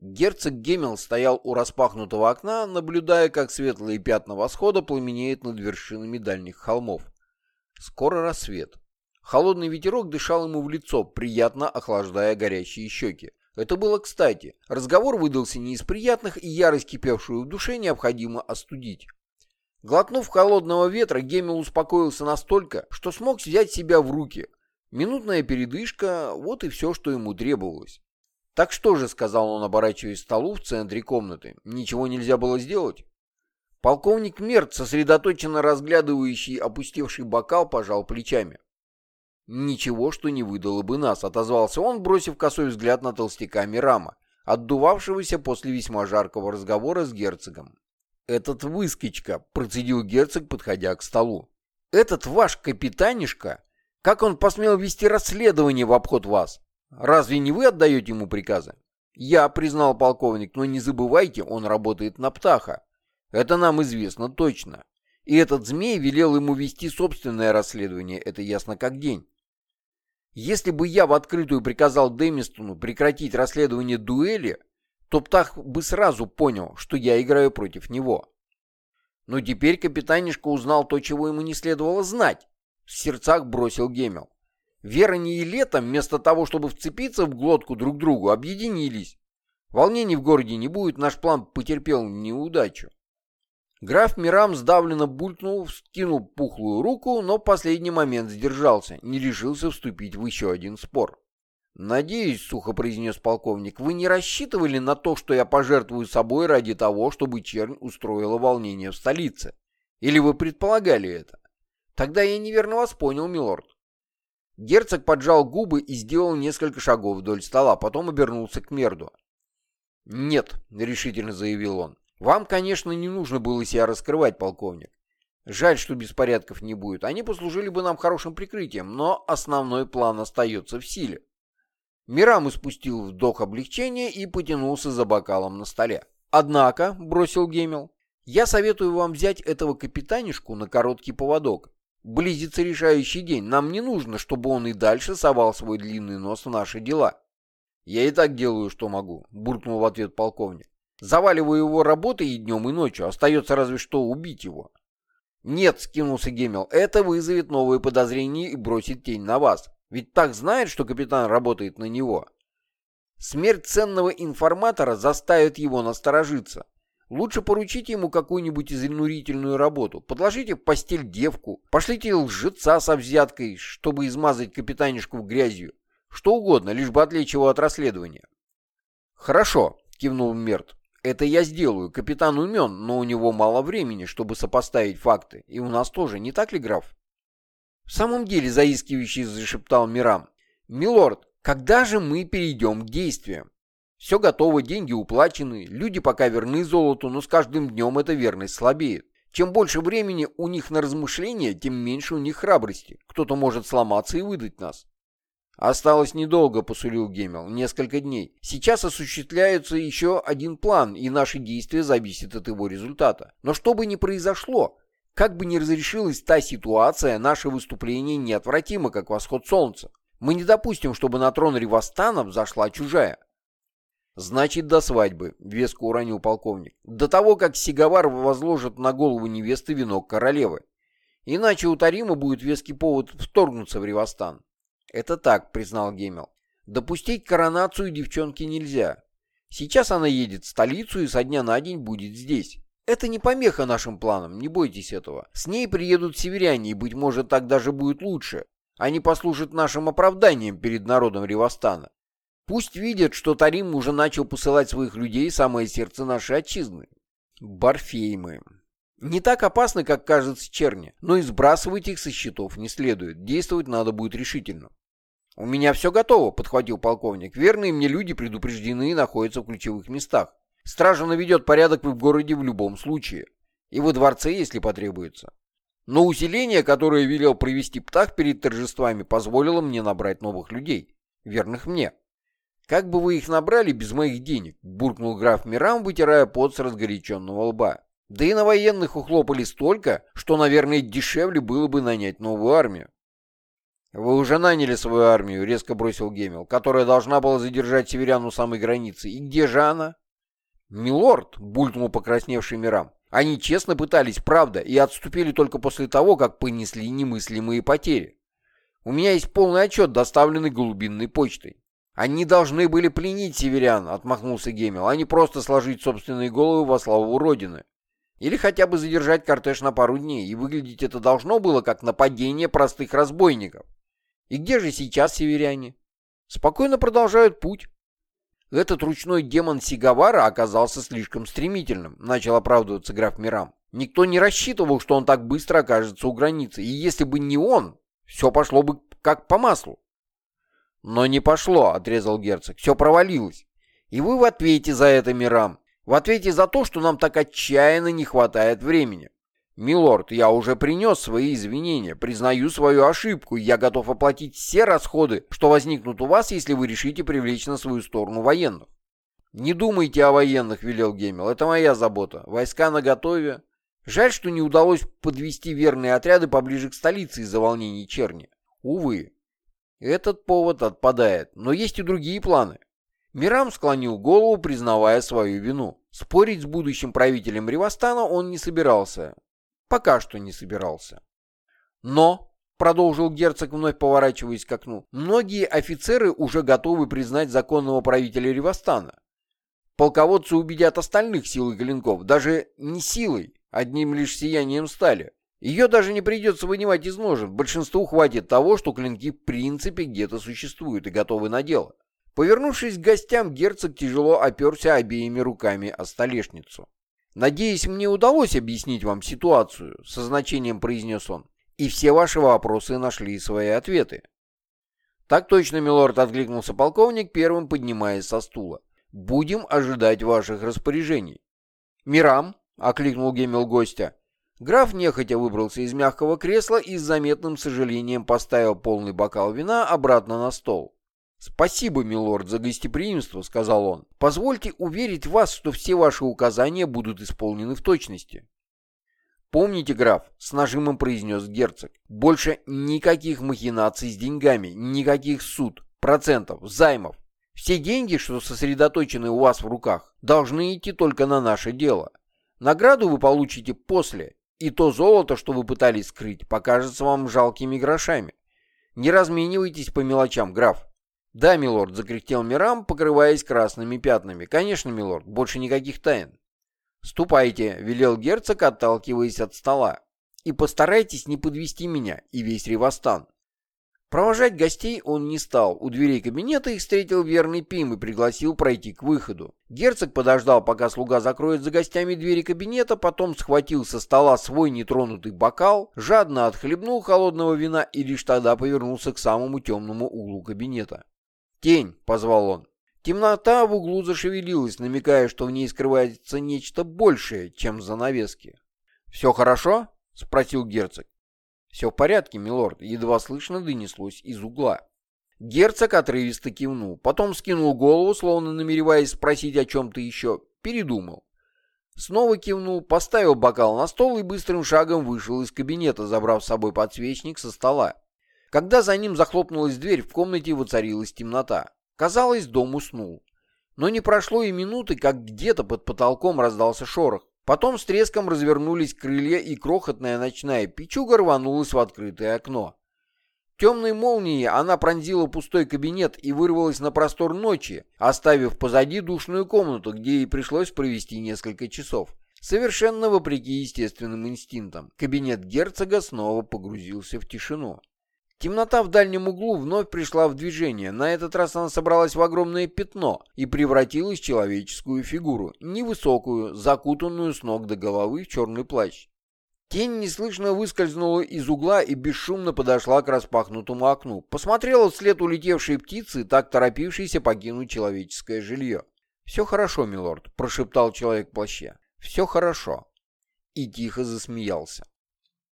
Герцог Гемел стоял у распахнутого окна, наблюдая, как светлые пятна восхода пламенеют над вершинами дальних холмов. Скоро рассвет. Холодный ветерок дышал ему в лицо, приятно охлаждая горящие щеки. Это было кстати. Разговор выдался не из приятных, и ярость, кипевшую в душе, необходимо остудить. Глотнув холодного ветра, Гемел успокоился настолько, что смог взять себя в руки. Минутная передышка — вот и все, что ему требовалось. «Так что же», — сказал он, оборачиваясь к столу в центре комнаты, — «ничего нельзя было сделать?» Полковник Мерт, сосредоточенно разглядывающий опустевший бокал, пожал плечами. «Ничего, что не выдало бы нас», — отозвался он, бросив косой взгляд на толстяка Мирама, отдувавшегося после весьма жаркого разговора с герцогом. «Этот выскочка», — процедил герцог, подходя к столу. «Этот ваш капитанишка? Как он посмел вести расследование в обход вас? Разве не вы отдаете ему приказы?» «Я», — признал полковник, — «но не забывайте, он работает на Птаха. Это нам известно точно. И этот змей велел ему вести собственное расследование, это ясно как день. Если бы я в открытую приказал Дэмистону прекратить расследование дуэли, то Птах бы сразу понял, что я играю против него. Но теперь капитанишка узнал то, чего ему не следовало знать. В сердцах бросил Гемел. Верони и Летом, вместо того, чтобы вцепиться в глотку друг другу, объединились. Волнений в городе не будет, наш план потерпел неудачу. Граф Мирам сдавленно булькнул, вскинул пухлую руку, но в последний момент сдержался, не решился вступить в еще один спор. «Надеюсь», — сухо произнес полковник, — «вы не рассчитывали на то, что я пожертвую собой ради того, чтобы чернь устроила волнение в столице? Или вы предполагали это? Тогда я неверно вас понял, милорд». Герцог поджал губы и сделал несколько шагов вдоль стола, потом обернулся к Мерду. «Нет», — решительно заявил он, вам, конечно, не нужно было себя раскрывать, полковник. Жаль, что беспорядков не будет. Они послужили бы нам хорошим прикрытием, но основной план остается в силе. Мирам испустил вдох облегчения и потянулся за бокалом на столе. «Однако», — бросил Гемел, — «я советую вам взять этого капитанишку на короткий поводок. Близится решающий день. Нам не нужно, чтобы он и дальше совал свой длинный нос в наши дела». «Я и так делаю, что могу», — буркнул в ответ полковник. Заваливаю его работой и днем, и ночью. Остается разве что убить его. Нет, скинулся Гемел, это вызовет новые подозрения и бросит тень на вас. Ведь так знает, что капитан работает на него. Смерть ценного информатора заставит его насторожиться. Лучше поручите ему какую-нибудь изнурительную работу. Подложите в постель девку. Пошлите лжеца со взяткой, чтобы измазать капитанишку грязью. Что угодно, лишь бы отвлечь его от расследования. «Хорошо», — кивнул Мерт. Это я сделаю. Капитан умен, но у него мало времени, чтобы сопоставить факты. И у нас тоже, не так ли, граф? В самом деле, заискивающий зашептал Мирам. Милорд, когда же мы перейдем к действиям? Все готово, деньги уплачены, люди пока верны золоту, но с каждым днем эта верность слабеет. Чем больше времени у них на размышления, тем меньше у них храбрости. Кто-то может сломаться и выдать нас. «Осталось недолго», — посулил Гемел, — «несколько дней. Сейчас осуществляется еще один план, и наши действия зависят от его результата. Но что бы ни произошло, как бы ни разрешилась та ситуация, наше выступление неотвратимо, как восход солнца. Мы не допустим, чтобы на трон Ривастана взошла чужая». «Значит, до свадьбы», — веско уронил полковник. «До того, как Сигавар возложит на голову невесты венок королевы. Иначе у Тарима будет веский повод вторгнуться в Ривастан». «Это так», — признал Гемел. «Допустить коронацию девчонки нельзя. Сейчас она едет в столицу и со дня на день будет здесь. Это не помеха нашим планам, не бойтесь этого. С ней приедут северяне, и, быть может, так даже будет лучше. Они послужат нашим оправданием перед народом Ревостана. Пусть видят, что Тарим уже начал посылать своих людей в самое сердце нашей отчизны. Барфеймы. Не так опасны, как кажется черни, но и сбрасывать их со счетов не следует. Действовать надо будет решительно. «У меня все готово», — подхватил полковник. «Верные мне люди предупреждены и находятся в ключевых местах. Стража наведет порядок в городе в любом случае. И во дворце, если потребуется. Но усиление, которое велел провести Птах перед торжествами, позволило мне набрать новых людей, верных мне. «Как бы вы их набрали без моих денег?» — буркнул граф Мирам, вытирая пот с разгоряченного лба. «Да и на военных ухлопали столько, что, наверное, дешевле было бы нанять новую армию». «Вы уже наняли свою армию», — резко бросил Гемел, «которая должна была задержать северян у самой границы. И где же она?» «Милорд», — булькнул покрасневший Мирам, «они честно пытались, правда, и отступили только после того, как понесли немыслимые потери. У меня есть полный отчет, доставленный голубинной почтой». «Они должны были пленить северян», — отмахнулся Гемел, «а не просто сложить собственные головы во славу Родины. Или хотя бы задержать кортеж на пару дней, и выглядеть это должно было как нападение простых разбойников. И где же сейчас северяне? Спокойно продолжают путь. Этот ручной демон Сигавара оказался слишком стремительным, начал оправдываться граф Мирам. Никто не рассчитывал, что он так быстро окажется у границы, и если бы не он, все пошло бы как по маслу. Но не пошло, отрезал герцог, все провалилось. И вы в ответе за это, Мирам. В ответе за то, что нам так отчаянно не хватает времени. «Милорд, я уже принес свои извинения, признаю свою ошибку, я готов оплатить все расходы, что возникнут у вас, если вы решите привлечь на свою сторону военных». «Не думайте о военных», — велел Гемел, — «это моя забота. Войска наготове. Жаль, что не удалось подвести верные отряды поближе к столице из-за волнений черни. Увы, этот повод отпадает, но есть и другие планы». Мирам склонил голову, признавая свою вину. Спорить с будущим правителем Ривастана он не собирался. Пока что не собирался. Но, продолжил герцог, вновь поворачиваясь к окну, многие офицеры уже готовы признать законного правителя Ривастана. Полководцы убедят остальных силой клинков, даже не силой, одним лишь сиянием стали. Ее даже не придется вынимать из ножен, большинству хватит того, что клинки в принципе где-то существуют и готовы на дело. Повернувшись к гостям, герцог тяжело оперся обеими руками о столешницу. «Надеюсь, мне удалось объяснить вам ситуацию», — со значением произнес он. «И все ваши вопросы нашли свои ответы». «Так точно, милорд», — откликнулся полковник, первым поднимаясь со стула. «Будем ожидать ваших распоряжений». «Мирам», — окликнул Гемел гостя. Граф нехотя выбрался из мягкого кресла и с заметным сожалением поставил полный бокал вина обратно на стол. «Спасибо, милорд, за гостеприимство», — сказал он. «Позвольте уверить вас, что все ваши указания будут исполнены в точности». «Помните, граф», — с нажимом произнес герцог, «больше никаких махинаций с деньгами, никаких суд, процентов, займов. Все деньги, что сосредоточены у вас в руках, должны идти только на наше дело. Награду вы получите после, и то золото, что вы пытались скрыть, покажется вам жалкими грошами. Не разменивайтесь по мелочам, граф. «Да, милорд», — закряхтел Мирам, покрываясь красными пятнами. «Конечно, милорд, больше никаких тайн». «Ступайте», — велел герцог, отталкиваясь от стола. «И постарайтесь не подвести меня и весь Ревостан». Провожать гостей он не стал. У дверей кабинета их встретил верный Пим и пригласил пройти к выходу. Герцог подождал, пока слуга закроет за гостями двери кабинета, потом схватил со стола свой нетронутый бокал, жадно отхлебнул холодного вина и лишь тогда повернулся к самому темному углу кабинета. «Тень!» — позвал он. Темнота в углу зашевелилась, намекая, что в ней скрывается нечто большее, чем занавески. «Все хорошо?» — спросил герцог. «Все в порядке, милорд», — едва слышно донеслось из угла. Герцог отрывисто кивнул, потом скинул голову, словно намереваясь спросить о чем-то еще, передумал. Снова кивнул, поставил бокал на стол и быстрым шагом вышел из кабинета, забрав с собой подсвечник со стола. Когда за ним захлопнулась дверь, в комнате воцарилась темнота. Казалось, дом уснул. Но не прошло и минуты, как где-то под потолком раздался шорох. Потом с треском развернулись крылья, и крохотная ночная печуга рванулась в открытое окно. Темной молнией она пронзила пустой кабинет и вырвалась на простор ночи, оставив позади душную комнату, где ей пришлось провести несколько часов. Совершенно вопреки естественным инстинктам, кабинет герцога снова погрузился в тишину. Темнота в дальнем углу вновь пришла в движение. На этот раз она собралась в огромное пятно и превратилась в человеческую фигуру, невысокую, закутанную с ног до головы в черный плащ. Тень неслышно выскользнула из угла и бесшумно подошла к распахнутому окну. Посмотрела вслед улетевшей птицы, так торопившейся покинуть человеческое жилье. «Все хорошо, милорд», — прошептал человек в плаще. «Все хорошо». И тихо засмеялся.